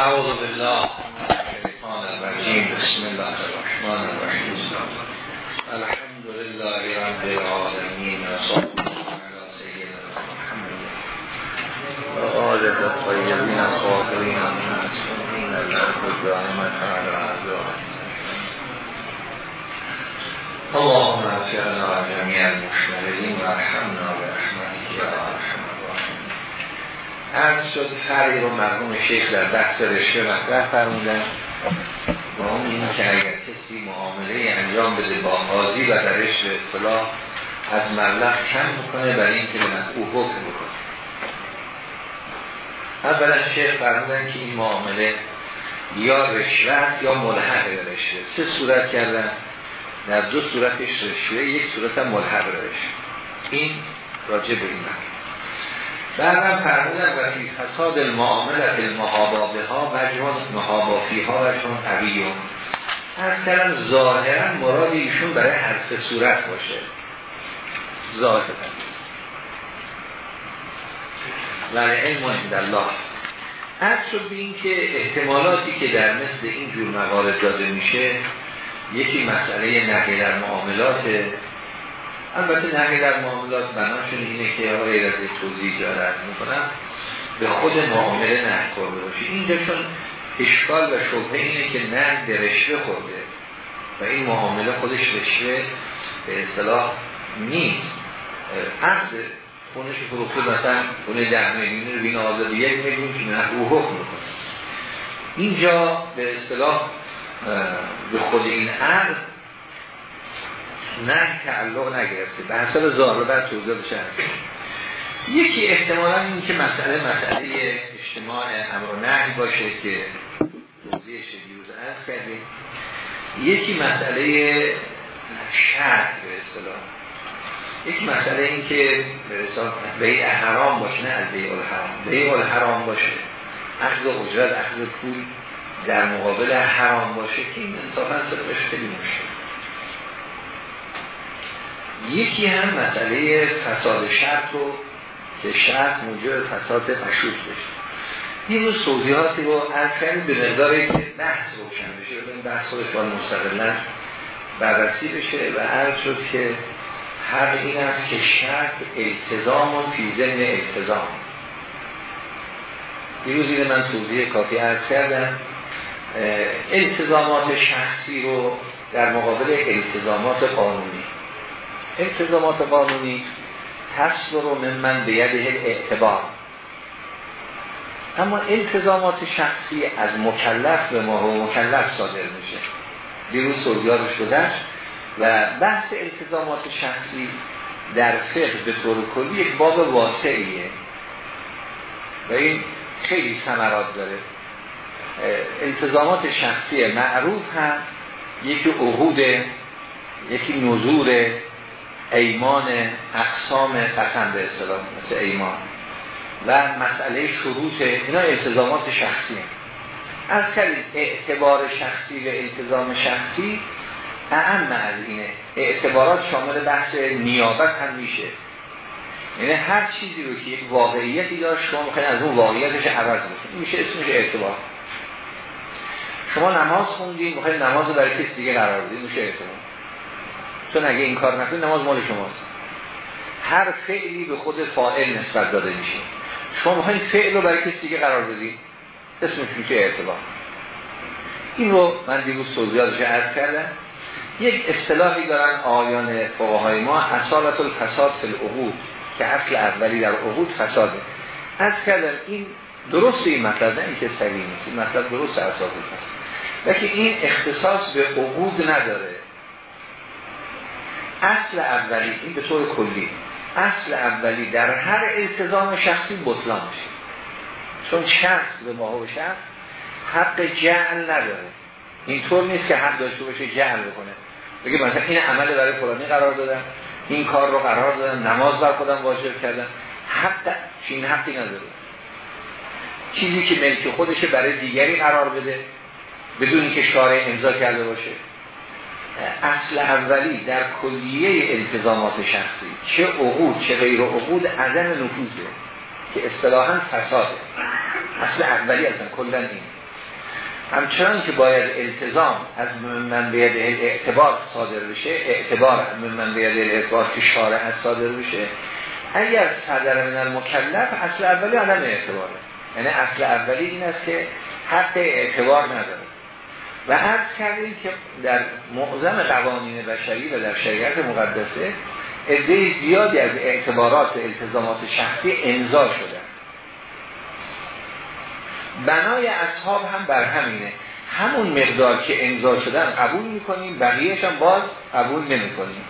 اعوذ بالله. بسم الله الرحمن الرحیم. الحمد لله رب العالمین. و علی سیدنا محمد و آله الطیبین الطاهرین المعصومین الحمد دائمت علی اعدائهم اللهم اغفرنا جميع المشتغلین و عرض شد فرقی رو مرحوم شیخ در بحث رشوه مطرح فرمودن با اون این که اگر کسی معامله انجام بده با قاضی و درش به اصطلاح از مبلغ کم می‌کنه برای اینکه به او حکم بکنه. اولا شیخ فرمودن که این معامله یا رشوه یا ملحق رشوه. سه صورت کردن. در دو صورتش رشوه یک صورت هم ملحق رشوه. این راجع به این مطلب. بعدم فرمودن و فی فساد المعاملت المحابابه ها وجهان محابافی ها وجهان قویون از کلم ظاهرا مراد ایشون برای هر صورت باشه. ظاهرا. ولی علم الله. از شد این که احتمالاتی که در مثل این جور موارد داده میشه یکی مسئله نقل در معاملات البته نهی در معاملات بناشون اینه که آقای از توضیح جاره ارز می‌کنم به خود معامله نه کرده باشه اینجا چون اشکال و شبه اینه که نه به رشوه خورده و این معامله خودش رشوه به اصطلاح نیست. عقد خونش فروخته مثلا خونه ده میلیون رو بین آزاد یک میلیون که نه او حکم می‌کنه. اینجا به اصطلاح به خود این عقد نه تعلق نگرفته. به حساب ظاهر بر توضیح بشه. یکی احتمالا این که مسئله مسئله اجتماع امر نه باشه که توضیحش دیروز عرض کردیم. یکی مسئله شرط به اصطلاح. یک مسئله این که به بیع حرام باشه نه از بیع الحرام. بیع الحرام باشه. اخذ اجرت اخذ پول در مقابل حرام باشه که این انصافا صرفش خیلی مشکل یکی هم مسئله فساد شرط رو که شرط موجب فساد مشروط بشه. این رو توضیحاتی رو از کردیم به مقداری که بحث روشن بشه. این بحث خودش باید مستقلا بررسی بشه و عرض شد که هر این است که شرط التزام و فی ضمن التزام. دیروز من توضیح کافی عرض کردم. التزامات شخصی رو در مقابل التزامات قانونی. التزامات قانونی تصدر رو من من به ید اعتبار. اما التزامات شخصی از مکلف به ما و مکلف صادر میشه. دیروز توضیحاتش گذشت و بحث التزامات شخصی در فقه به طور کلی یک باب واسعیه و این خیلی ثمرات داره. التزامات شخصی معروف هم یکی عهود یکی نزور ایمان اقسام قسم به اصطلاح مثل ایمان. و مسئله شروط اینا التزامات شخصی از کردید اعتبار شخصی و التزام شخصی اهم از اینه. اعتبارات شامل بحث نیابت هم میشه. یعنی هر چیزی رو که یک واقعیتی داشت شما می‌خواین از اون واقعیتش عوض بکنید. میشه اسمش اعتبار. شما نماز خوندین می‌خواین نماز رو برای کسی دیگه قرار بدید میشه اعتبار. چون اگه این کار نکنید نماز مال شماست. هر فعلی به خود فاعل نسبت داده میشه. شما می‌خواین فعل رو برای کسی دیگه قرار بدید اسمش میشه اعتبار. این رو من دیروز توضیحاتش عرض کردم. یک اصطلاحی دارن آیان فقهای ما اصالت الفساد فی العقود که اصل اولی در عقود فساده. از کردم این درست این مطلب نه اینکه سریع نیست. این مطلب درست اساسی هست. لیکن این اختصاص به عقود نداره. اصل اولی این به طور کلی اصل اولی در هر التزام شخصی بطلان میشه. چون شخص به ماهو شخص حق جعل نداره. اینطور نیست که حق داشته باشه جعل بکنه. بگه مثلا این عمل برای فلانی قرار دادم این کار رو قرار دادم نماز بر خودم واجب کردم حق این حقی نداره. چیزی که ملک خودشه برای دیگری قرار بده بدون که شارع امضا کرده باشه. اصل اولی در کلیه التزامات شخصی چه عقود چه غیر عقود عدم نفوذه که اصطلاحا فساده. اصل اولی اصلا کلا این. همچنان که باید التزام از منبع اعتبار صادر بشه اعتبار منبع اعتبار که شارع از صادر بشه اگر صدر من المکلف اصل اولی عدم اعتباره. یعنی اصل اولی این است که حق اعتبار نداره. و عرض کردیم که در معظم قوانین بشری و در شریعت مقدسه عده زیادی از اعتبارات و التزامات شخصی امضا شده. بنای اصحاب هم بر همینه. همون مقدار که امضا شدن قبول می‌کنیم بقیهش هم باز قبول نمی‌کنیم.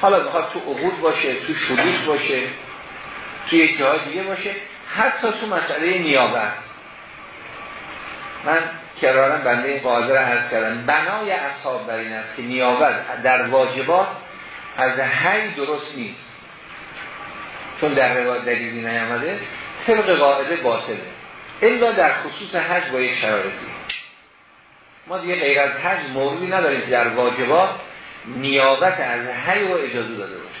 حالا بخواد تو عقود باشه تو شروط باشه تو یک جای دیگه باشه حتی تو مسئله نیابت. من کرارم بنده قادر عرض کردن. بنای اصحاب بر این است که نیابت در واجبات از هی درست نیست. چون در روایت دلیلی نیامده طبق قاعده باطله. الا در خصوص حج با یک شرایطی. ما دیگه غیر از حج موردی نداریم. در واجبات نیابت از هی و اجازه داده باشه.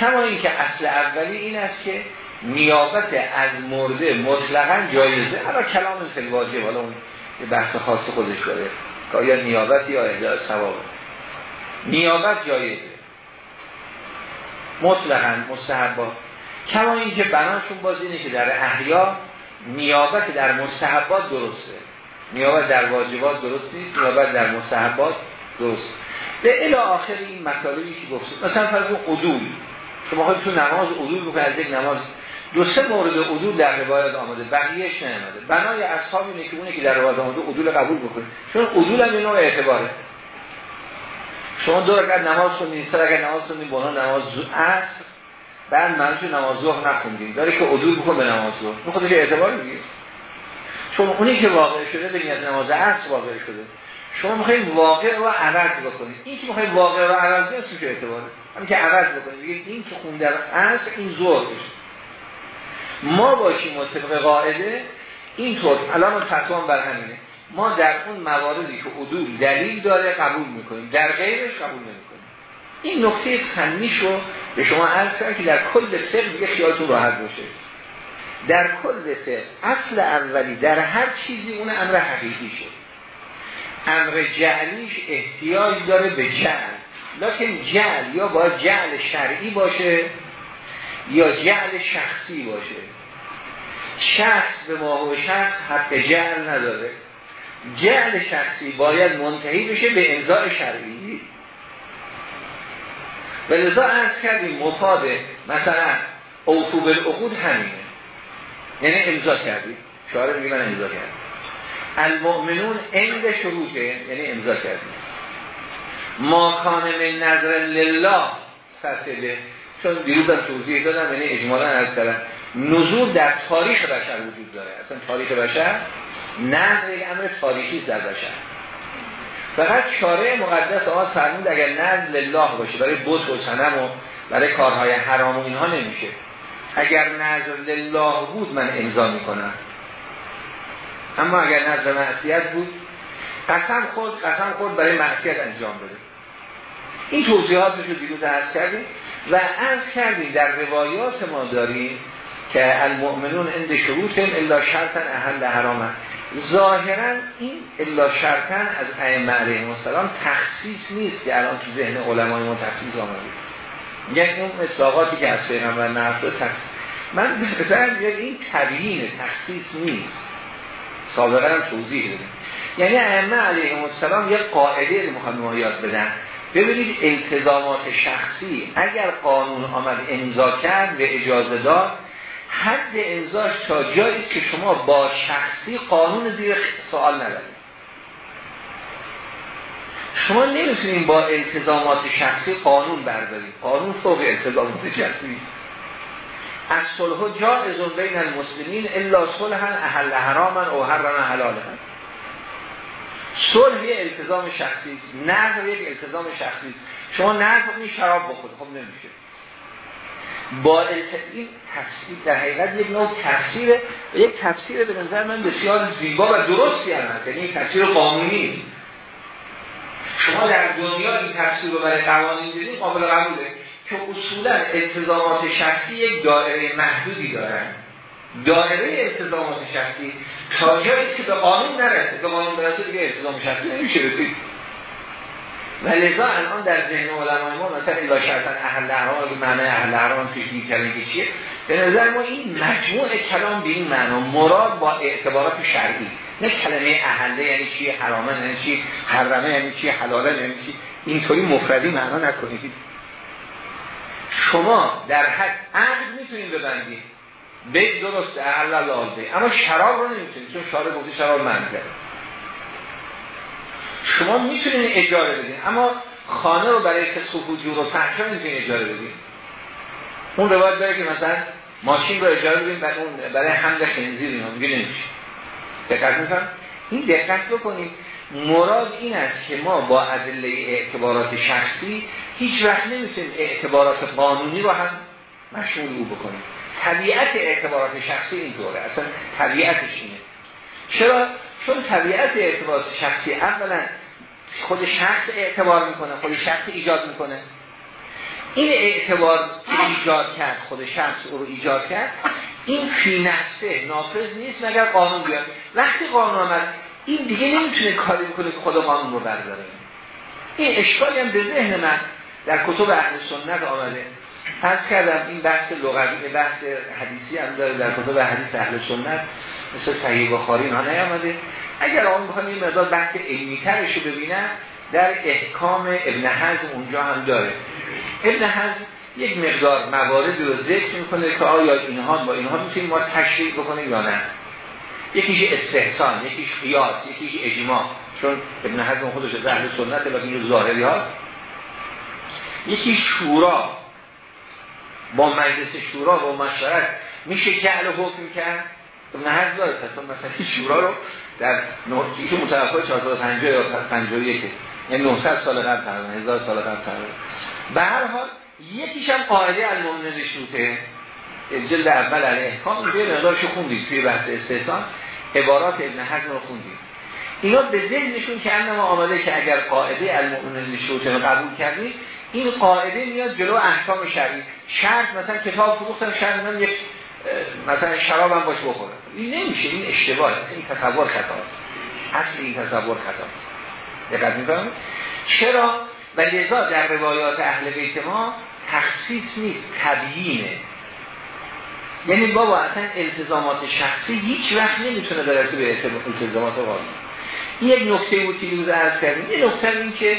کما اینکه اصل اولی این است که نیابت از مرده مطلقا جایزه حالا کلام خیلی واجب حالا اون بحث خاص خودش داره. که آیا نیابت یا احجاز ثواب. نیابت جایزه مطلقا مستحبات کما اینکه بناشون باز اینه که در احیا نیابت در مستحبات درسته. نیابت در واجبات درست نیست نیابت در مستحبات درست. به الی آخر این مطالبی که گفت مثلا فرض عدول. شما خواهید تو نماز عدول بکنید از یک نماز دو سه مورد عدول در روایت آمده بقیهش نیامده بنای اصحاب اینه که اونه که در روایت آمده عدول قبول بکنید چون عدول هم نوع اعتباره. شما دو رکعت نماز خوندین سه رکعت نماز خوندین بنا نماز عصر بعد منش نماز ظهر نخوندیم. داره که عدول بکن به نماز ظهر. اون خودش اعتبار می‌گیره چون اونی که واقع شده به نماز عصر واقع شده. شما می‌خواید واقع رو عوض بکنید. این که می‌خواید واقع رو عوض نیست که اعتباره؟ همین که عوض بکنید. بگید این که خونده عصر این ظهر بشه ما باشیم مطبق قاعده اینطور الان فتوان بر همینه. ما در اون مواردی که عدول دلیل داره قبول می‌کنیم. در غیرش قبول نمی‌کنیم. این نکته فنی رو به شما عرض کردم که در کل فقه دیگه خیالتون راحت باشه. در کل فقه اصل اولی در هر چیزی اون امر حقیقی شد. امر جعلیش احتیاج داره به جعل. لکن جعل یا باید جعل شرعی باشه یا جعل شخصی باشه. شخص به ما و شخص حق جعل نداره. جعل شخصی باید منتهی بشه به امضاء شرعی. و لذا ارز کردیم مفاد مثلا اوتوب العقود همینه. یعنی امضا کردیم شعار میگه من امضا کردیم المؤمنون عند شروطه یعنی امضا کردیم. ما کان من نظر لله فسده. چون دیروز توضیح دادم یعنی اجمالا از کردم نزول در تاریخ بشر وجود داره. اصلا تاریخ بشر نظر امر تاریخی در بشر. فقط چاره مقدس آقا فرمود اگر نظر لله باشه برای بوت و سنم و برای کارهای حرام و اینها نمیشه. اگر نظر لله بود من امضا می‌کنم. اما اگر نظر معصیت بود قسم خود قسم خود برای معصیت انجام بده. این توضیحاتش رو دیروز عرض کردیم و عرض کردیم در روایات ما داریم که المؤمنون اند شروط الا شرطا اهل حرامه ظاهرا این الا شرطن از ائمه علیهم السلام تخصیص نیست که الان تو ذهن علمای ما تخصیص آمده. یعنی اون اطلاقاتی که از پیغمبر نقل تخصیص. من بهتر این تبیین تخصیص نیست. سابقا هم توضیح دادیم یعنی ائمه علیهم السلام یک قاعده رو می‌خوان یاد بدن. ببینید التزامات شخصی اگر قانون آمد امضا کرد به اجازه داد حد امضاش تا جایی که شما با شخصی قانون زیر سوال ندارید. شما نمی‌تونید با التزامات شخصی قانون بردارید. قانون فوق التزامات شخصی از صلح جائز بین المسلمین الا صلح اهل حراما او حرم حلالا. صلح یه التزام شخصی نظر یک التزام شخصی. شما نظر این شراب بخود خب نمیشه. با این تفسیر در حقیقت یک نوع تفسیره و یک تفسیر به نظر من بسیار زیبا و درستی هم هست. یعنی تفسیر قانونی. شما در دنیا این تفسیر رو برای قوانین دیدین قابل قبوله. که اصولا التزامات شخصی یک دائره محدودی دارن. دائره التزامات شخصی تا جایی که به قانون نرسه به قانون برسه دیگه التزام شخصی نمیشه بگید و لذا الان در ذهن علمای ما مثلا الا شرطا اهل احرام معنی اهل احرام توش کلمه چیه؟ به نظر ما این مجموع کلام به این معنا مراد با اعتبارات شرعی نه کلمه اهله یعنی چی حرامه یعنی چی حرمه یعنی چی حلاله یعنی چی. اینطوری مفردی معنا نکنید. شما در حد عقد می‌تونید ببندید. به درست اهل الله اما شراب رو نمی‌تونید چون شارع گفته شراب من شما می‌تونید اجاره بدین. اما خانه رو برای فسخ و جور و نمی‌تونید اجاره بدین. اون روایت داره که مثلا ماشین رو اجاره بدین بعد برای حمل خنزیر اینا. میگه نمیشه. دقت می‌کنم این دقت بکنید. مراد این است که ما با ادله اعتبارات شخصی هیچ وقت نمی‌تونیم اعتبارات قانونی رو هم مشمول او بکنیم. طبیعت اعتبارات شخصی اینطوره اصلا طبیعتش اینه. چرا؟ چون طبیعت اعتبار شخصی اولا خود شخص اعتبار می‌کنه خود شخص ایجاد می‌کنه. این اعتبار که ایجاد کرد خود شخص او رو ایجاد کرد این فی نفسه نافذ نیست مگر قانون بیاد. وقتی قانون آمد این دیگه نمی‌تونه کاری بکنه که خود قانون رو برداره. این اشکالی هم به ذهن من در کتب اهل سنت آمده. پس کردم این بحث لغوی بحث حدیثی هم داره در کتب حدیث اهل سنت مثل صحیح بخاری اینا نیامده. اگر آن بخوایم این مقدار بحث علمی ترش رو ببینن در احکام ابن حزم اونجا هم داره. ابن حزم یک مقدار مواردی رو ذکر می‌کنه که آیا اینها با اینها می‌تونیم ما تشریح بکنیم یا نه. یکیش استحسان یکیش قیاس یکیش اجماع. چون ابن حزم خودش از اهل سنت این ظاهری هاست. یکی شورا. با مجلس شورا با مشورت میشه جعل حکم کرد؟ ابن حزم داره. تصلا مثلا شورا رو در نوعی که متوفای 450 یا 51 یعنی 900 سال قبل تقریبا 1000 سال قبل تقریبا. به هر حال یکیش هم قاعده المؤمن شوته جلد اول علیه احکام اینجا مقدارش خوندید توی بحث استحسان. عبارات ابن حزم رو خوندید اینا به ذهنشون که انما آمده که اگر قاعده المؤمن شوته رو قبول کردید این قاعده میاد جلو احکام شرعی. شرط مثلا کتاب فروختن شرط مثلا یک مثلا شراب هم باش بخورن. این نمیشه این اشتباه این تصور خطاست اصل این تصور خطاست دقت می‌کنم؟ چرا؟ و لذا در روایات اهل بیت ما تخصیص نیست تبیینه. یعنی بابا اصلا التزامات شخصی هیچ وقت نمی‌تونه برسه به التزامات قانونی. یک نکته بود که روز عرض کردیم. یه نکته این که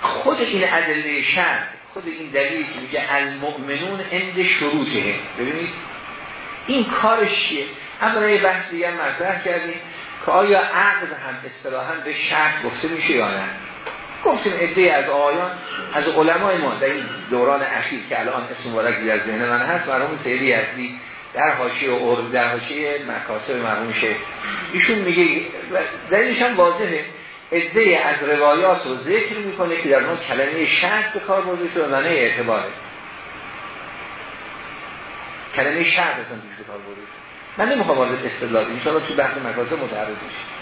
خود این ادله شرط خود این دلیلی که میگه المؤمنون اند شروطه. ببینید این کارش چیه؟ اما یه بحث دیگه مطرح کردیم که آیا عقد هم اصطلاحا به شرط گفته میشه یا نه؟ گفتیم عده از آیان از علمای ما در این دوران اخیر که الان اسم مبارک در ذهن من هست مرحوم سیدی هستی در حاشیه اور در حاشیه مکاسب مرحوم شه ایشون میگه دلیلش هم واضحه. عده از روایات رو ذکر می‌کنه که در اون کلمه شرط به کار برده شده معنی اعتباره. کلمه شرط اصلا توش به کار برده من نمی‌خوام وارد استدلال ان تو بحث مکاسب متعرض میشه.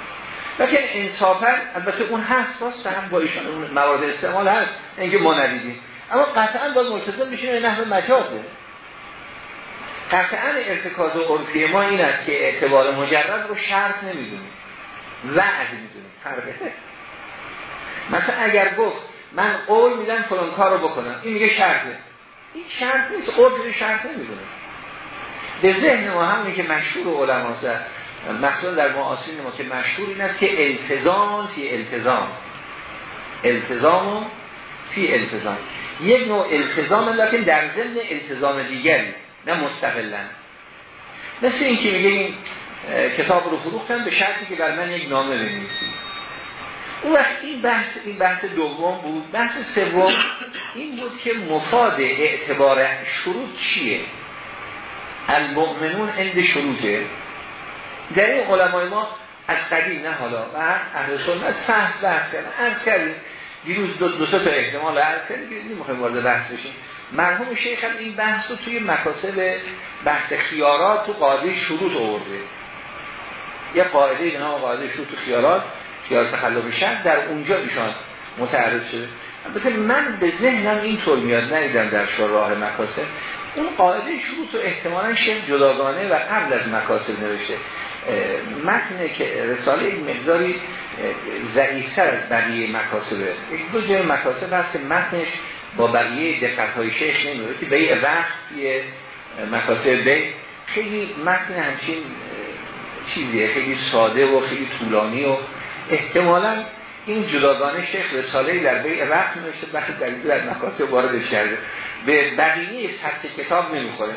لیکن انصافا البته اون حساس هم با ایشان اون موارد استعمال هست. اینکه ما ندیدیم. اما قطعا باز ملتزم میشه نحو مجازه قطعا ارتکاز عرفی ما این است که اعتبار مجرد رو شرط نمی‌دونیم. وعد می‌دونیم فرقه مثلا اگر گفت من قول میدم فلان کار رو بکنم این میگه شرطه. این شرط نیست. قول شرط نمی‌دونه. به ذهن ما همونی که مشهور علما مخصوصا در معاصرین ما که مشهور این است که التزام فی التزام. التزام فی التزام. یک نوع التزام لیکن در ضمن التزام دیگری نه مستقلا. مثل این که میگه کتاب رو فروختن به شرطی که بر من یک نامه بنویسی اون وقت این بحث این بحث دوم بود. بحث سوم این بود که مفاد اعتبار شروط چیه؟ المؤمنون عند شروطه. در این علمای ما از قدیم نه حالا و اهل سنت فحص بحث کردن. عرض کردیم. دیروز دو, دو تا احتمال عرض کردیم نمی‌خوایم وارد بحث بشیم. مرحوم شیخ هم این بحث رو توی مکاسب بحث خیارات تو قاعده شروط آورده. یه قاعده به نام قاعده شروط خیارات خیار تخلف شد در اونجا ایشان متعرض شده. البته من به ذهنم اینطور میاد ندیدم در راه مکاسب. اون قاعده شروط و احتمالا شیخ جداگانه و قبل از مکاسب نوشته. متن که رساله مقداری ضعیفتر از بقیه مکاسبه. دو جای مکاسب هست که متنش با بقیه دقت های شش نمیده که بیع وقت مکاسب بی خیلی متن همچین چیزیه خیلی ساده و خیلی طولانی و احتمالا این جداگانه شیخ رساله در بیع وقت نوشته وقتی در در مکاسب وارد کرده. به بقیه سبت کتاب نمی‌خوره.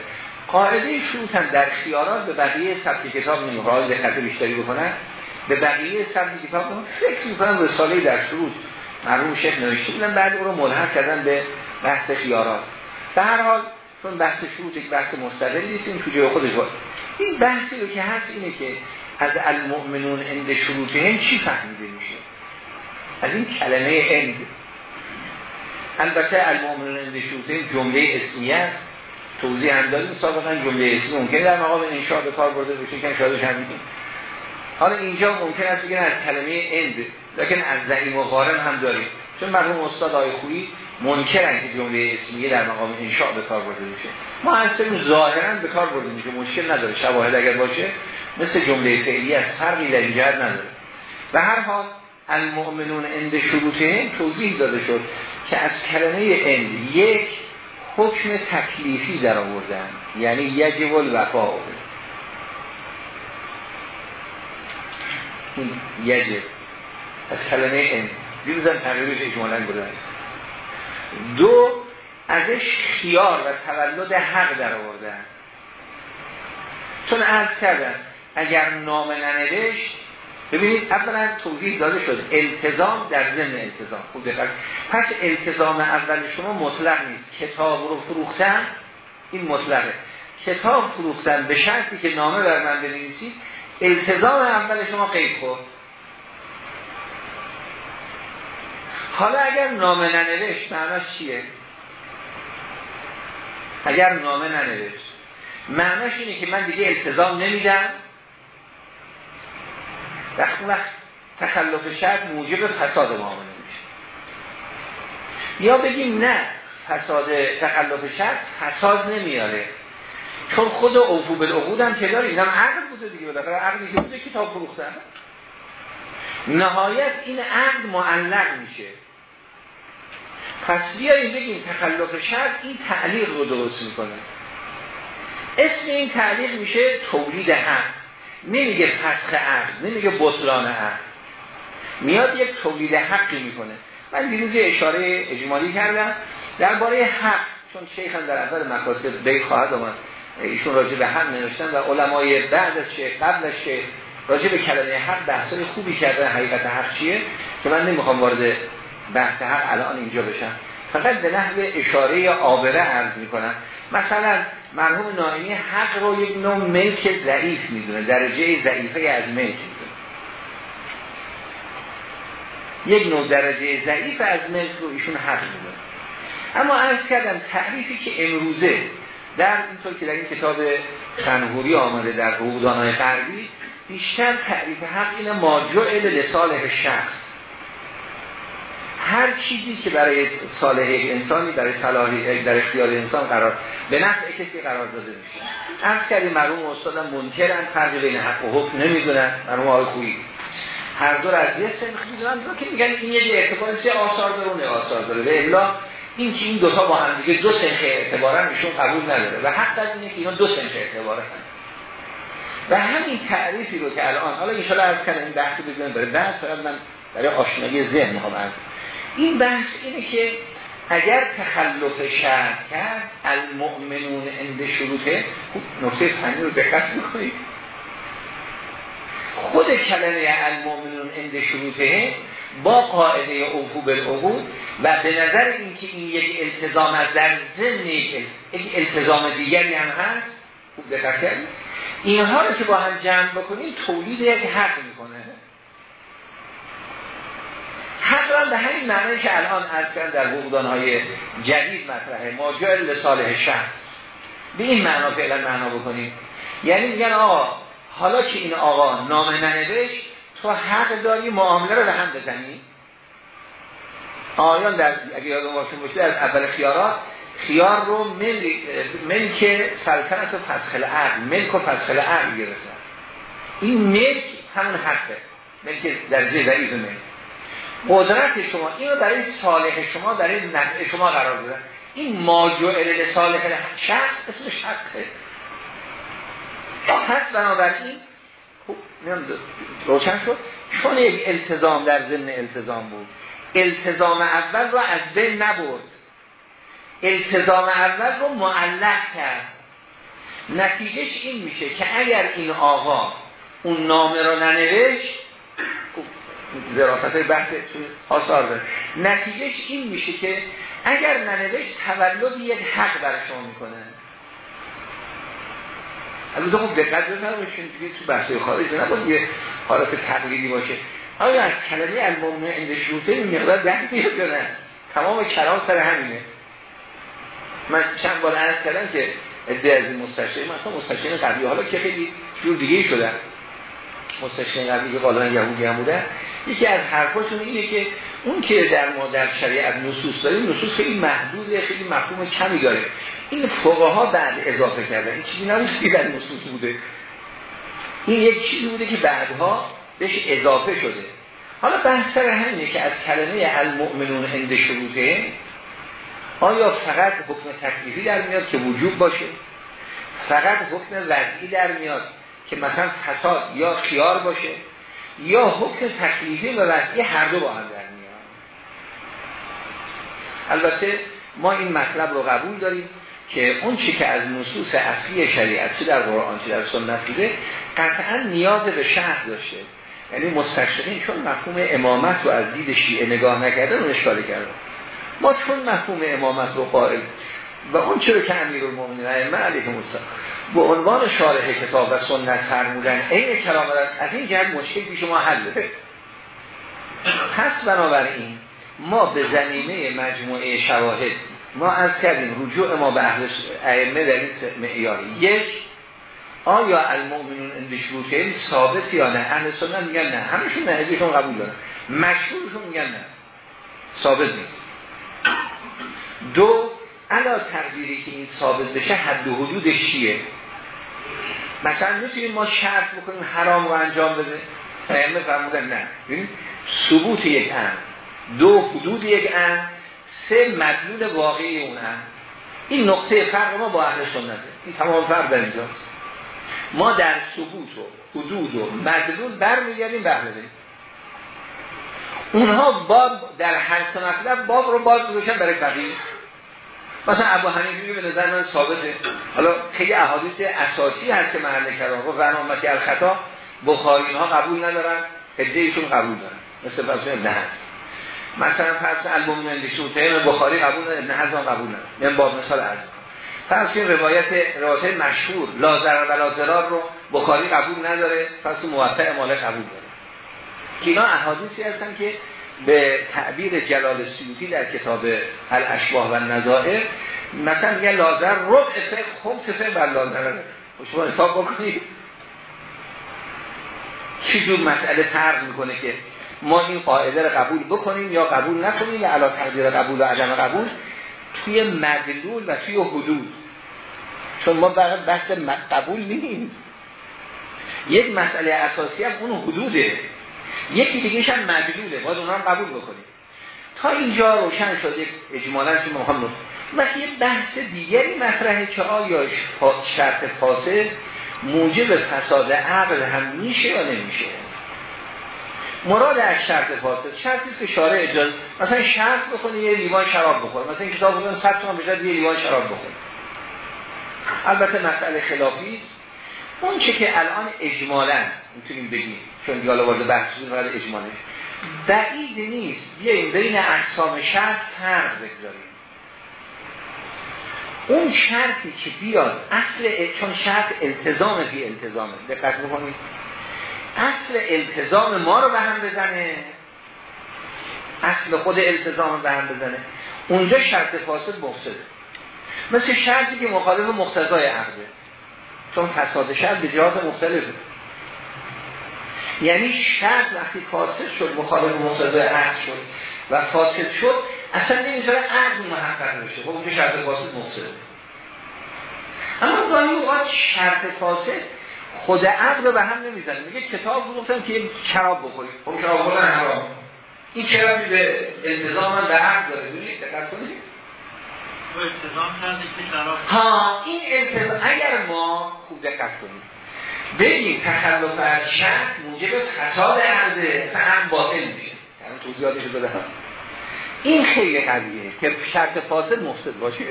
قاعده شروط هم در خیارات به بقیه سبت کتاب نمی‌خوره. دقت بیشتری بکنن به بقیه سبت کتاب فکر می‌کنم رساله در شروط مرحوم شیخ نوشته بودن. بعد او رو ملحق کردن به بحث خیارات. به هر حال چون بحث شروط یک بحث مستقلی نیست این تو خودش این بحثی رو که هست اینه که از المؤمنون عند شروطهم چی فهمیده میشه؟ از این کلمه عند البته المؤمنون عند شروطهم جمله اسمیه است. توضیح هم داریم سابقا جمله اسمی ممکنه در مقام انشاء به کار برده بشه که شاهدش هم حالا اینجا ممکن است بگن از کلمه عند لیکن الزعیم غارم هم داریم. چون مرحوم استاد آقای خویی منکرن که جمله اسمیه در مقام انشاء به کار برده میشه. ما هستیم ظاهرا به کار برده میشه مشکل نداره. شواهد اگر باشه مثل جمله فعلی از فرقی در نداره. به هر حال المؤمنون اند شروطه توضیح داده شد که از کلمه اند یک حکم تکلیفی در آوردن یعنی یجب الوفا این یجب از کلمه اند دیروزم تقریبش اجمالا بودن دو ازش خیار و تولد حق در آوردن. چون عرض کردن اگر نام ننوشت ببینید اولا توضیح داده شد التزام در ضمن التزام. خوب دقت پس التزام اول شما مطلق نیست. کتاب رو فروختن این مطلقه. کتاب فروختن به شرطی که نامه بر من بنویسید التزام اول شما قید خورد. حالا اگر نامه ننوشت معناش چیه؟ اگر نامه ننوشت معناش اینه که من دیگه التزام نمیدم. وقت وقت تخلف شرط موجب فساد معامله میشه. یا بگیم نه فساد تخلف شرط فساد نمیاره. چون خود اوفو بالعقود هم که داره اینم عقل بوده دیگه بالاخره. عقلی که بوده کتاب فروختن نهایت این عقد معلق میشه. پس بیاییم بگیم تخلف شرط این تعلیق رو درست می‌کنه. اسم این تعلیق میشه تولید حق نمیگه فسخ عقد نمیگه بطلان عقد میاد یک تولید حقی می‌کنه. من دیروز اشاره اجمالی کردم. درباره حق چون شیخ هم در اول مقاصد بی خواهد آمد. ایشون راجع به حق نوشتن و علمای بعد از شیخ قبل از شیخ راجع به کلمه حق بحثای خوبی کردن حقیقت حق چیه؟ که من نمی‌خوام وارد بحث حق الان اینجا بشم. فقط به نحو اشاره آبره عرض می‌کنم. مثلا مرحوم نائمی حق رو یک نوع ملک ضعیف می‌دونه درجه ضعیفه از ملک. می‌دونه یک نوع درجه ضعیف از ملک رو ایشون حق می‌دونه. اما عرض کردم تعریفی که امروزه در اینطور که در این کتاب سنهوری آمده در حقوقدانهای غربی بیشتر تعریف حق اینه ماجعل لصالح شخص. هر چیزی که برای صالح یک انسانی برای صلاحی در اختیار انسان قرار به نفع کسی قرار داده میشه. از کردیم مرحوم استادم منکرن فرق بین حق و حکم نمی‌دونن. مرحوم آقای خویی. هر دو از یه سنخ می‌دونن. دو که میگن این یه اعتبار چه آثار داره اون آثار داره. به الا این که این دوتا با هم دیگه دو سنخ اعتبارن ایشون قبول نداره. و حق اینه که اینا دو سنخ اعتبارن. و همین تعریفی رو که الان حالا ان شاء الله از این بحث بزنیم. برای بعد فقط من برای آشنایی ذهن می‌خوام از این بحث اینه که اگر تخلف شرط کرد المؤمنون اند شروطه نقطه فنی رو دقت می‌کنید خود کلمه المؤمنون اند شروطه با قاعده اوفو بالعقود و به نظر اینکه این یک التزام از در ضمن یک التزام دیگری هم هست خوب دقت کردید. اینها رو که با هم جمع بکنید تولید یک حق می‌کنه. حق به همین معنی که الان از در حقوقدان های جدید مطرحه. ماجع لصالح شخص به این معنا فعلا معنا بکنیم. یعنی میگن آقا حالا که این آقا نام ننوشت تو حق داری معامله رو به هم بزنی؟ آیان در اگه یادم باشه از اول خیارات خیار رو ملک, سلطنت و فسخل عقل ملک و فسخل عقل گرفتن این ملک همون حقه. ملک در ضعیف ملک. قدرت شما اینو برای صالح شما برای نفع شما قرار دادن. این ماجعل صالح شخص اسمش حقه پس بنابراین خوب روشن شد؟ چون یک التزام در ضمن التزام بود. التزام اول رو از بین نبرد. التزام اول رو معلق کرد. نتیجهش این میشه که اگر این آقا اون نامه رو ننوشت ذرافت بحث آثار داره. نتیجهش این میشه که اگر ننوشت تولد یک حق برای شما می‌کنه. البته خب دقت بفرمایید دیگه تو بحث خارج نباید یه حالت تقلیدی باشه. آیا از کلمه المؤمن عند شروطه این مقدار ده میاد نه؟ تمام کلام سر همینه. من چند بار عرض کردم که ادعای از این مستشری مثلا مستشری قبلی حالا که خیلی جور دیگه شدن مستشری قبلی که غالبا یهودی هم بودن یکی از حرفاشون اینه که اون که در ما در شریعت نصوص داریم نصوص خیلی محدوده خیلی مفهوم کمی داره. این فقها بعد اضافه کردن این چیزی نبود که در نصوص بوده. این یک چیزی بوده که بعدها بهش اضافه شده. حالا بحث سر همینه که از کلمه المؤمنون هند شروطه آیا فقط حکم تکلیفی در میاد که وجوب باشه؟ فقط حکم وضعی در میاد که مثلا فساد یا خیار باشه؟ یا حکم تکلیفی و وضعی هر دو با هم در میاد البته ما این مطلب رو قبول داریم که اون چی که از نصوص اصلی شریعت در قرآن چی در سنت بوده قطعا نیاز به شهر داشته. یعنی مستشرقین چون مفهوم امامت رو از دید شیعه نگاه نکردن اون اشکالی کردن. ما چون مفهوم امامت رو قائل و اون چرا که امیر المومنین ائمه علیهم السلام به عنوان شارح کتاب و سنت فرمودن عین کلام از این جهت مشکل پیش ما حل بده. پس بنابراین ما به زمینه مجموعه شواهد ما از کردیم رجوع ما به اهل ائمه در این معیاری یک آیا المؤمنون اند شروطه ثابت یا نه؟ اهل سنت میگن نه. همشون نه قبول دارن. مشهورشون میگن نه. ثابت نیست. دو علا تقدیری که این ثابت بشه حد و حدودش چیه؟ مثلا می‌تونیم ما شرط بکنیم حرام رو انجام بده؟ ائمه فرمودن نه. ثبوت یک هم دو حدود یک هم سه مدلول واقعی اون هم این نقطه فرق ما با اهل سنته این تمام فرق در اینجاست. ما در ثبوت و حدود و مدلول برمیگردیم به اهل اونها باب در هر مطلب باب رو باز روشن برای فقیه مثلا ابو حنیفه میگه به نظر من ثابته. حالا خیلی احادیث اساسی هست که محل کلام. و برنامه الخطا بخاری اینها قبول ندارن ایشون قبول دارن. مثل فرض ابن هست مثلا فرض المؤمن لشوته بخاری قبول نداره ابن حزم قبول نداره من با مثال از فرض روایت روایت مشهور لازر و لازرار رو بخاری قبول نداره فرض موفق مالک قبول داره. اینا احادیثی هستن که به تعبیر جلال سیوطی در کتاب الاشباه و نظائر مثلا میگه لازر ربع فقه خمس فقه بر لازر شما حساب بکنید. چی جور مسئله فرق می‌کنه که ما این قاعده رو قبول بکنیم یا قبول نکنیم یا علا تقدیر قبول و عدم قبول توی مدلول و توی حدود. چون ما فقط بحث قبول نیست یک مسئله اساسی هم اون حدوده. یکی دیگه هم مدلوله باید اونها هم قبول بکنیم. تا اینجا روشن شد یک اجمالا که محمد و یه بحث دیگری مطرحه که آیا شرط فاسد موجب فساد عقل هم میشه یا نمیشه؟ مراد از شرط فاسد شرطی که شارع اجازه مثلا شرط بکنه یه لیوان شراب بخور مثلا این کتاب بودن 100 تومان بشه یه لیوان شراب بخور البته مسئله خلافی است. اون چه که الان اجمالا می‌تونیم بگیم. چون دیگه وارد بحث شدیم وارد اجمالش بعید نیست. بیاییم بین اقسام شرط فرق بگذاریم. اون شرطی که بیاد اصل چون شرط التزام بی التزامه دقت بکنید. اصل التزام ما رو به هم بزنه. اصل خود التزام به هم بزنه. اونجا شرط فاسد مفسده. مثل شرطی که مخالف مقتضای عقده. چون فساد شرط به جهات مختلفه. یعنی شرط وقتی فاسد شد مخالف مقتضای عقد شد و فاسد شد اصلا نمی‌ذاره عقد محقق بشه. خب اونجا شرط فاسد مفسده. اما گاهی اوقات شرط فاسد خود عقل رو به هم نمی‌زنه. میگه کتاب گفتم که شراب بخورید خب شراب خوردن حرام. این چرا به التزام به عقل داره؟ ببینید دقت کنید ها این التزام اگر ما خوب دقت کنید بگیم تخلف از شرط موجب فساد عرضه. هم باطل میشه. یعنی بدهم این خیلی قضیه که شرط فاسد مفسد باشه.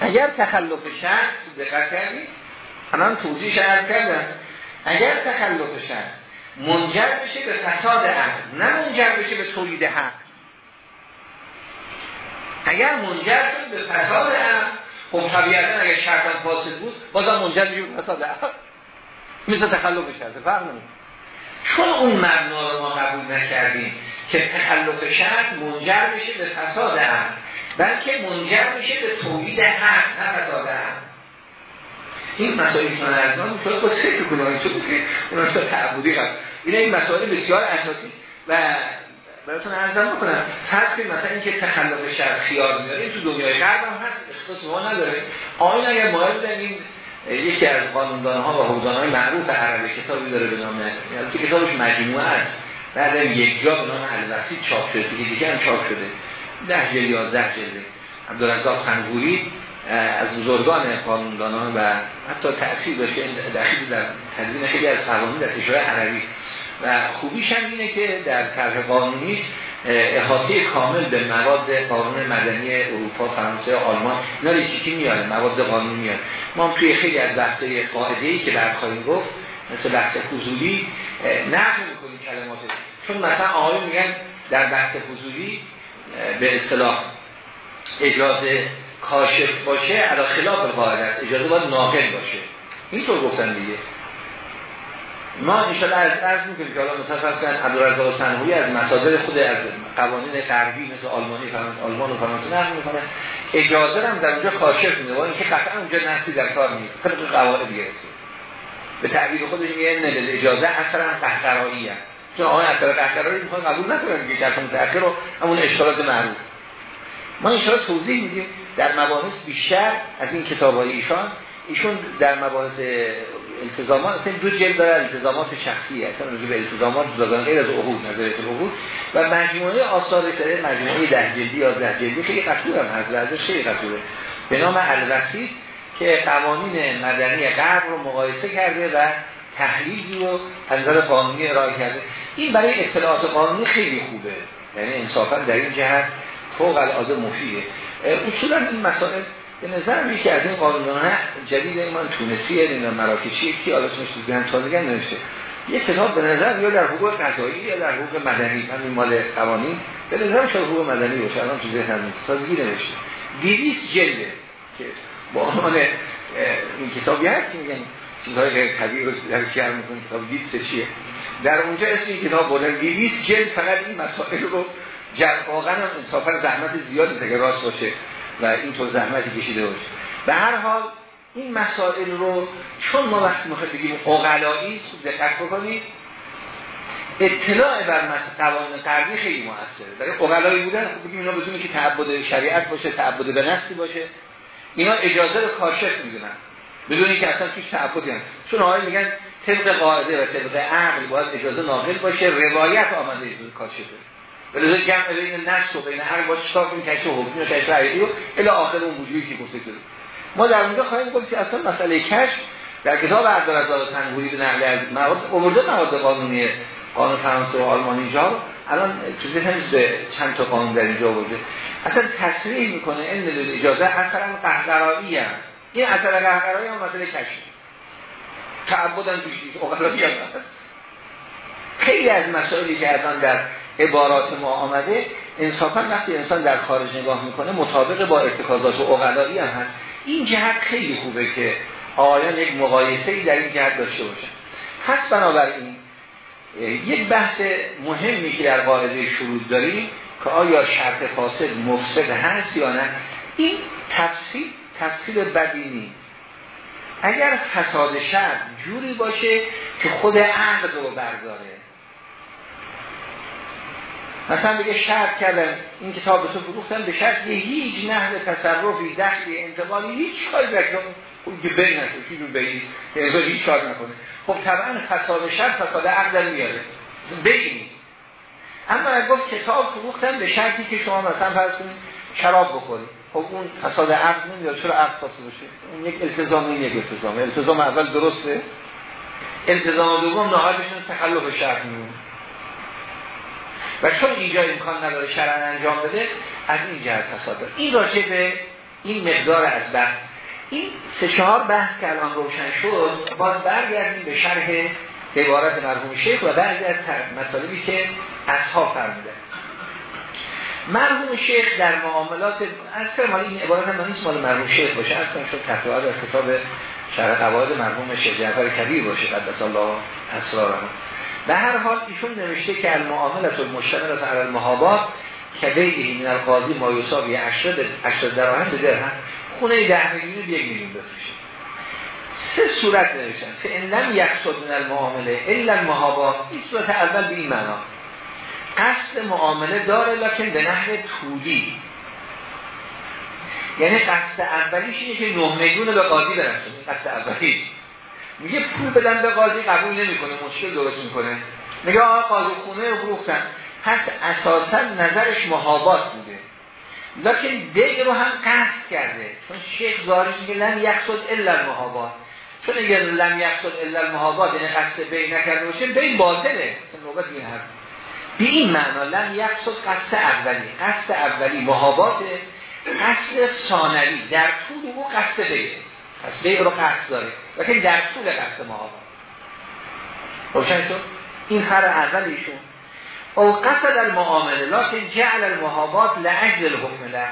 اگر تخلف شرط دقت کردید الان توضیح شرط کردن اگر تخلف شرط منجر بشه به فساد عقل نه منجر بشه به تولید حق. اگر منجر شد به فساد عقل خب طبیعتا اگر شرط فاسد بود بازم منجر بشه به فساد مثل تخلف شرط فرق نمید چون اون مبنا رو ما قبول نکردیم که تخلف شرط منجر بشه به فساد عقل بلکه منجر بشه به تولید حق نه فساد عقل این مسائل که از نام می‌تونه خود فکر کنم چون که اون تا تعبودی این این مسائل بسیار اساسی و براتون ارزم بکنم فرض کنید مثلا اینکه تخلف شرع خیار میاره تو دنیای غرب هم هست اختصاص ما نداره. آین اگر مایل این یکی از قانوندان ها و حوزان های معروف عربی کتابی داره به نام یعنی که کتابش مجموعه است. بعد یک جا به نام الوسید چاپ شده دیگه دیگه هم چاپ شده. ده جلد یا ده جلده عبدالرزاق خنگوری از بزرگان قانوندانان و حتی تأثیر داشته دخیل در تدوین خیلی از قوانین در کشور عربی. و خوبیش هم اینه که در طرح قانونی احاطه کامل به مواد قانون مدنی اروپا فرانسه آلمان اینا چی میاره مواد قانونی میاره. ما توی خیلی از بحث‌های قاعده‌ای که خواهیم گفت مثل بحث فضولی نقل می‌کنیم کلمات چون مثلا آقای میگن در بحث فضولی به اصطلاح اجازه کاشف باشه علا خلاف قاعده اجازه باید ناقل باشه. اینطور گفتن دیگه. ما انشاءالله از عرض می‌کنیم که حالا مثلا فرض عبدالرزاق سنهوی از مصادر خود از قوانین غربی مثل آلمانی فرانسه آلمان و فرانسه نقل می‌کنه. اجازه هم در اونجا کاشف میده با اینکه قطعا اونجا نفسی در کار نیست. طبق قواعد گرفته. به تعبیر خودش میگه نه اجازه اثرا قهقرایی هست. چون آقای اثر قهقرایی می‌خوان قبول نکنن که شرط متأخر رو همون اشتراط معروف. ما ان توضیح میدیم در مباحث بیشتر از این کتاب های ایشان. ایشون در مباحث التزامات اصلا دو جلد داره التزامات شخصی اصلا راجع به التزامات جداگانه غیر از عقود نظریه العقود و مجموعه آثار سره مجموعه ده جلدی یا ده جلدی خیلی قطور هم هست ازش خیلی قطوره به نام الوسید که قوانین مدنی غرب رو مقایسه کرده و تحلیلی رو نظر قانونی ارائه کرده. این برای اطلاعات قانونی خیلی خوبه. یعنی انصافا در این جهت فوق العاده مفیده. اصولا این مسائل به نظر که از این قانونان جدید ایمان تونسی این مراکشی که حالا اسمش تو تازگی نوشته یه کتاب به نظر یا در حقوق قضایی یا در حقوق مدنی همین مال قوانین به نظر شاید حقوق مدنی باشه الان تو ذهن نیست تازگی نوشته 200 جلده که با عنوان این کتابی هست که میگن چیزهای غیر طبیعی رو در شهر می‌کنه کتاب دید چیه؟ در اونجا اسم این کتاب بودن 200 جلد فقط این مسائل رو واقعا هم انصافا زحمت زیادی اگه راست باشه. و اینطور زحمتی کشیده باشه. به هر حال این مسائل رو چون ما وقتی می‌خوایم بگیم اقلایی دقت بکنید اطلاع بر قوانین غربی خیلی موثره. برای اقلایی بودن خوب بگیم اینا بدونی که تعبد شریعت باشه تعبد به نفسی باشه اینا اجازه رو کاشف می‌دونن. بدونی که اصلا توش تعبدی هست. چون آقای میگن طبق قاعده و طبق عقل باید اجازه ناقل باشه روایت آمده اجازه کاشفه ولذا جمع بین نفس و بین هر با چطور این کشف حکمی و کشف حقیقی و آخر اون وجودی که گفته شده. ما در اونجا خواهیم گفت که اصلا مسئله کشف در کتاب عبدالرزاق تنگوری به نقل از مواد آورده مواد قانونی قانون فرانسه و آلمان اینجا الان ذهن به چند تا قانون در اینجا آورده. اصلا تصریح می‌کنه این اجازه اصلا قهقرایی هم. این اثر قهقرایی هم مسئله کشف. تعبدن توش نیست خیلی از مسائلی که در عبارات ما آمده انصافا وقتی انسان در خارج نگاه می‌کنه مطابق با ارتکازات و اقلایی هم هست. این جهت خیلی خوبه که آیان یک مقایسه در این جهت داشته باشن. پس بنابراین یک بحث مهمی که در قاعده شروع داریم که آیا شرط فاسد مفسد هست یا نه این تفصیل تفصیل بدی نیست. اگر فساد شرط جوری باشه که خود عقد رو برداره مثلا بگه شرط کردن این کتاب تو فروختن به شرط یه هیچ نحو تصرفی دخلی انتقالی هیچ کاری بکنم اون که بین چی جور بین که هیچ کار نکنه. خب طبعا فساد شر فساد عقل میاره. بین اما اگر گفت کتاب فروختن به شرطی که شما مثلا فرض کنید شراب بخورید. خب اون فساد عقل نمیاد چرا عقل فاسد باشه؟ اون یک التزام این یک التزام. التزام اول درسته. التزام دوم نهایتشون تخلف شرط میمونه. و چون اینجا امکان نداره شرعا انجام بده از این جهت داره این راجع به این مقدار از بحث. این سه چهار بحث که الان روشن شد باز برگردیم به شرح عبارت مرحوم شیخ و بعضی از مطالبی که اصحاب فرموده مرحوم شیخ در معاملات از مال این عبارت هم نیست مال مرحوم شیخ باشه. اصلا شد تفریعات از کتاب شرح قواعد مرحوم شیخ جعفر کبیر باشه. قدس الله اسرارم به هر حال ایشون نوشته که المعاملت المشتملت علی المحابات که بیهی من القاضی ما یصابی 80 80 دراهم به درهم خونه 10 میلیون به 1 میلیون بفروشه. سه صورت نوشتن. که ان لم یقصد من المعامله الا المحابات. این صورت اول به این معنا. قصد معامله داره لکن به نحو طولی. یعنی قصد اولیش اینه که 9 میلیون به قاضی برسونه. قصد اولیش. میگه پول بدن به قاضی قبول نمی‌کنه مشکل درست می‌کنه. میگه آقا قاضی خونه رو فروختن. پس اساسا نظرش محابات بوده. لکن دیگه رو هم قصد کرده. چون شیخ زارش میگه لم یقصد الا المحابات. چون اگر لم یقصد الا المحابات یعنی قصد بی نکرده باشه بی باطله. نوبت این حرف. به این معنا لم یقصد قصد اولی. قصد اولی محاباته. قصد ثانوی. در طول او قصد بیه پس بیع رو قصد داره لیکن در طول قصد محابات روشن شد؟ این خر اول ایشون. او قصد المعامله لیکن جعل المحابات لعجل الحکم له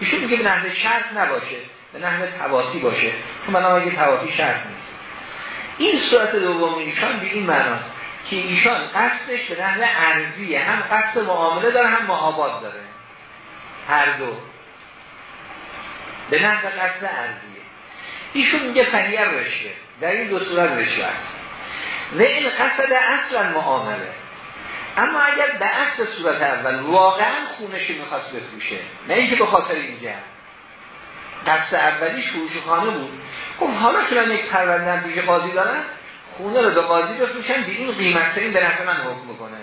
ایشون میگه به نحوه شرط نباشه به نحوه تواسی باشه. چون من اگه تواسی شرط نیست. این صورت دوم ایشان به این معناست که ایشان قصدش به نحوه ارزیه هم قصد معامله داره هم محابات داره. هر دو. به نحوه قصد ارزیه ایشون میگه فنیر رشوه در این دو صورت رشوه است و این قصد اصلا معامله. اما اگر به اصل صورت اول واقعا خونش می‌خواست بفروشه نه اینکه به خاطر اینجا. قصد اولی فروش خانه بود. خب حالا که من یک پرونده پیش قاضی دارن خونه رو به قاضی بفروشن به این قیمت این به نفع من حکم می‌کنه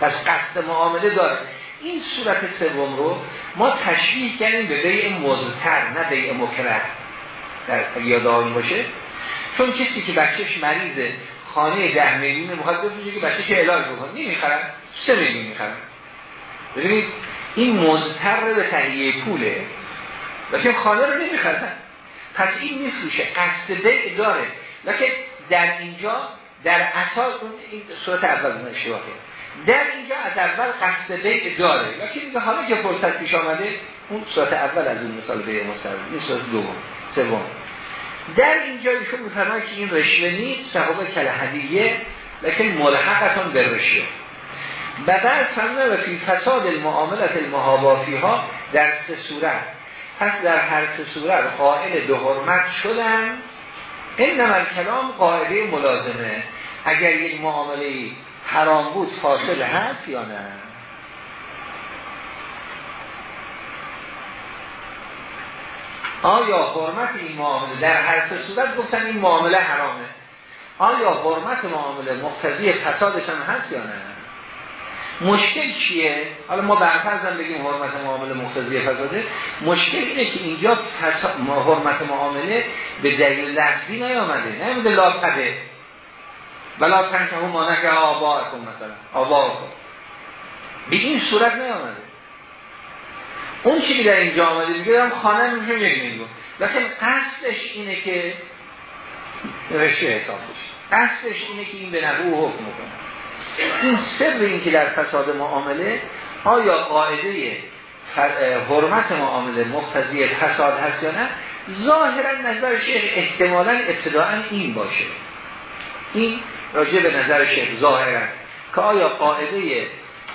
پس قصد معامله داره. این صورت سوم رو ما تشبیه کردیم به بیع مزتر نه بیع مکره در یادآنی باشه. چون کسی که بچهش مریضه خانه ده میلیون می‌خواد بفروشه که بچهش علاج بکنه. نمی‌خرن سه میلیون می‌خرن. ببینید این مزتر به تهیه پوله. لیکن خانه رو نمی‌خرن. پس این میفروشه. قصد بیع داره. لیکن در اینجا در اساس این صورت اول اشتباهه. در اینجا از اول قصد بیع داره. لیکن حالا که فرصت پیش آمده اون صورت اول از اون مثال بیع مستقیم این صورت دوم سوم. در اینجا ایشون میفرماید که این رشوه نیست صحابه کل هدیه لیکن ملحقتون به رشوه. و بعد فرمونه و فی فساد المعاملت المحابافی ها در سه صورت پس در هر سه صورت قائل دو حرمت شدن. این نمر کلام قاعده ملازمه. اگر یک معامله حرام بود فاصل هست یا نه؟ آیا حرمت این معامله در هر سه صورت گفتن این معامله حرامه؟ آیا حرمت معامله مقتضی فسادش هم هست یا نه؟ مشکل چیه؟ حالا ما برفرضم بگیم حرمت معامله مقتضی فساده. مشکل اینه که اینجا حرمت معامله به دلیل لفظی نیامده. نمیده لاپده ولا تنکه هم مانکه آبا کن مثلا. آبا به این صورت نیامده. اون چی در اینجا آمده میگه هم خانه میشه یک میلیون لیکن قصدش اینه که رشته حساب بشه. قصدش اینه که این به نبو حکم کنه این سر این که در فساد معامله آیا قاعده حرمت معامله مقتضی فساد هست یا نه؟ ظاهرا نظر شیخ احتمالا ابتداعا این باشه. این راجع به نظر شیخ ظاهرا که آیا قاعده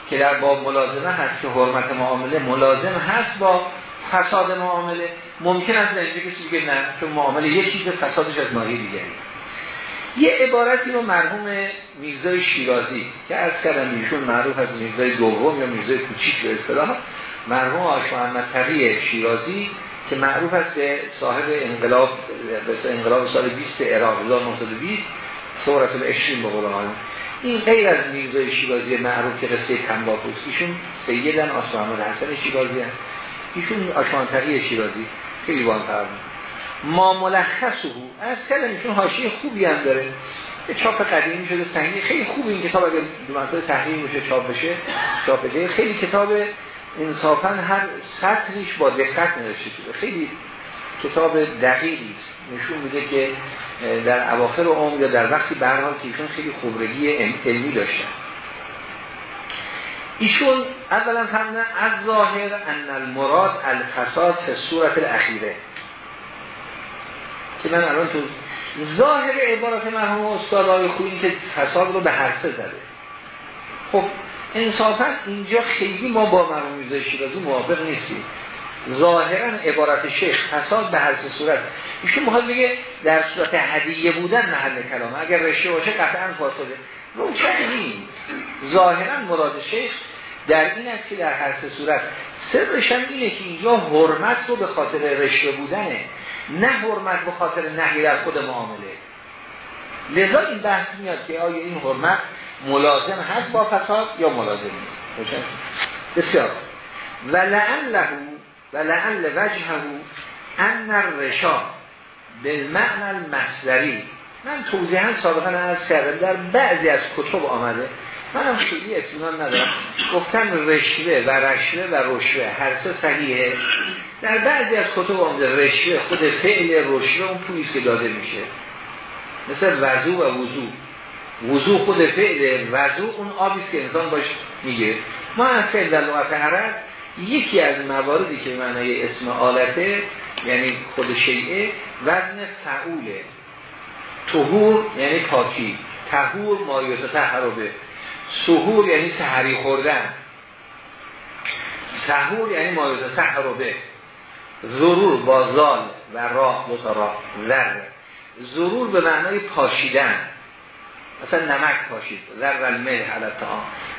که در باب ملازمه هست که حرمت معامله ملازم هست با فساد معامله؟ ممکن است اینجا کسی بگه نه چون معامله یه چیز فسادش از ماهی دیگری. یه عبارتی رو مرحوم میرزای شیرازی که از کردم ایشون معروف از میرزای دوم یا میرزای کوچیک به اصطلاح مرحوم آش محمد شیرازی که معروف است به صاحب انقلاب انقلاب سال 20 عراق 1920 صورت الاشرین به قول این غیر از میرزای شیرازی معروف که قصه تنباکوس ایشون سیدن آسمان حسن شیرازی هست. ایشون آشانتری شیرازی خیلی بان فرمون ما ملخص او از کلم ایشون حاشیه خوبی هم داره. به چاپ قدیمی شده خیلی خوب این کتاب. اگر دو تحریم میشه چاپ بشه چاپ بشه. خیلی کتاب انصافا هر سطریش با دقت نوشته شده. خیلی کتاب دقیقی است. نشون میده که در اواخر عمر یا در وقتی به که ایشون خیلی خبرگی علمی داشتن ایشون اولا فرمودن از ظاهر ان المراد الفساد فی صورت الاخیره. که من الان تو ظاهر عبارت مرحوم استاد آقای خویی که فساد رو به حرفه زده. خب انصافا اینجا خیلی ما با مرحوم شیرازی موافق نیستیم. ظاهرا عبارت شیخ فساد به هر صورت. ایشون می‌خواد بگه در صورت هدیه بودن محل کلامه. اگر رشته باشه قطعا فاسده روشن نیست. ظاهرا مراد شیخ در این است که در هر صورت سرش هم اینه که اینجا حرمت رو به خاطر رشته بودنه نه حرمت به خاطر نهی در خود معامله. لذا این بحث میاد که آیا این حرمت ملازم هست با فساد یا ملازم نیست؟ بسیار و لعله و لعل وجهه ان الرشا بالمعنى المصدری. من توضیحا سابقا از کردم در بعضی از کتب آمده. منم خیلی اطمینان ندارم. گفتن رشوه و رشوه و رشوه هر سه صحیحه. در بعضی از کتب آمده رشوه خود فعل رشوه اون پولی که داده میشه. مثل وضو و وضو. وضو خود فعل وضو اون آبی که انسان باش میگه. ما از فعل در لغت عرب یکی از مواردی که معنی اسم آلته یعنی خود شیعه وزن فعوله تهور یعنی پاکی. تهور مایوت تحربه. سهور یعنی سحری خوردن. سهور یعنی مایوت تحربه. ضرور با زال و را دو تا را. ضرور به معنای پاشیدن. مثلا نمک پاشید. ذر الملح علی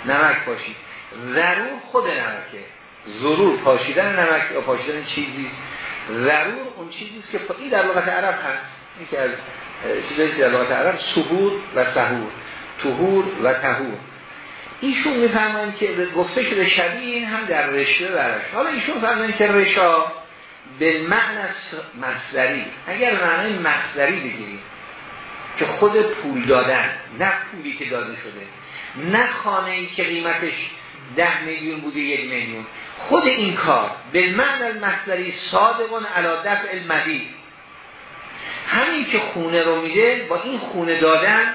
نمک پاشید. ضرور خود نمکه. ضرور پاشیدن نمک یا پاشیدن چیزی. ضرور اون چیزی که این در لغت عرب هست. که از چیزی در لغت عرب سهور و سهور. تهور و تهور ایشون می‌فهمن که گفته شده شبیه این هم در رشته برش. حالا ایشون فهمن که رشا به معنی مصدری. اگر معنی مصدری بگیریم که خود پول دادن نه پولی که داده شده. نه خانه ای که قیمتش ده میلیون بوده یک میلیون. خود این کار به معنی المصدری صادقون علا دفع المدی همین که خونه رو میده با این خونه دادن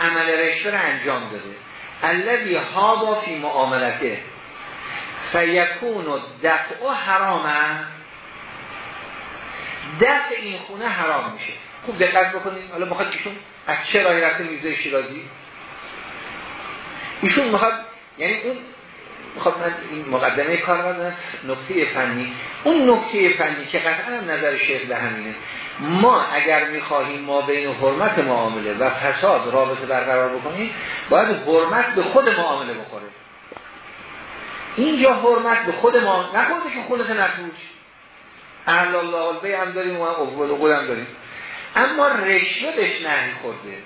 عمل رشوه رو انجام داده. الذی هابا فی معاملته. فیکون و دفع حرامه. دفع این خونه حرام میشه. خوب دقت بکنید. حالا بخواد ایشون از چه رای رفته میزه شیرازی؟ ایشون می‌خواد یعنی اون می‌خواد من این مقدمه کار من نکته فنی. اون نکته فنی که قطعا نظر شیخ به همینه. ما اگر می‌خواهیم ما بین حرمت معامله و فساد رابطه برقرار بکنیم باید حرمت به خود معامله بخوره. اینجا حرمت به خود ما نخورده که خودت نفروش اهل الله البی هم داریم و اول هم داریم. اما رشوه بهش نهی خورده.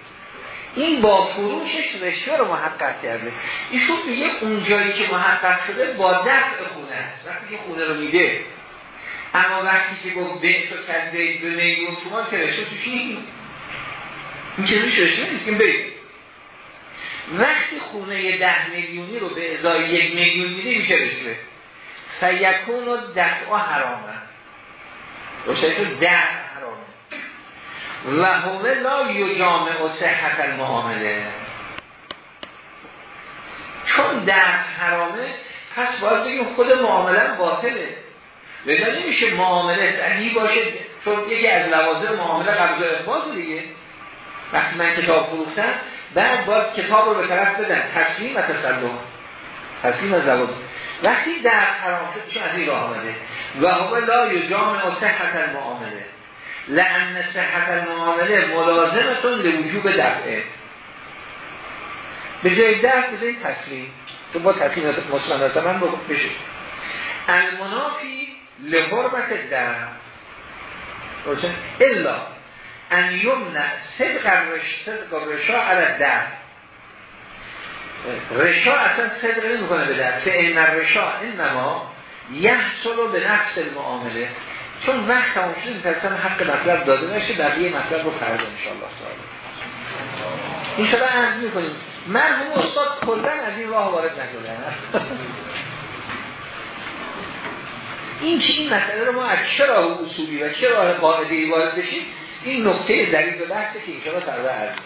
این با فروشش رشوه رو محقق کرده. ایشون میگه اون جایی که محقق شده با دفع خونه است. وقتی که خونه رو میده اما وقتی که گفت به تو کرده به میلیون تومان که رشوه توش نیست. این که روش رشوه نیست که وقتی خونه ده میلیونی رو به ازای یک میلیون میده میشه رشوه فیکون و دفع حرامه. روشه تو ده و هوه لا یجامع و صحت المعامله. چون درد حرامه پس باید بگیم خود معامله باطله. لذا نمیشه معامله صحیح باشه چون یکی از لوازم معامله قبض اخباز دیگه. وقتی من کتاب فروختم بعد باید کتاب رو به طرف بدن تسلیم و تسلم تسلیم از لوازم وقتی در حرام شد چون از این راه آمده. و هو لا یجامع و صحت المعامله. لعن صحت المعامله ملازمتون به وجوب دفعه. به جای دفع به جای تسلیم. تو با تسلیم مسلم هست من بشه المنافی لحرمت در روشن الا ان یمنع صدق رشا علی در رشا اصلا صدق نمی کنه به که این رشا انما یحصل به نفس المعامله. چون وقت تمام شد این حق مطلب داده نشه بقیه مطلب رو فرده انشاءالله تعالی شده عرض می‌کنیم. مرحوم استاد کلن از این راه وارد نکردن این چه این مسئله رو ما از چه راه اصولی و چه راه قاعده وارد بشیم؟ این نقطه به بحثه که شما فرده عرض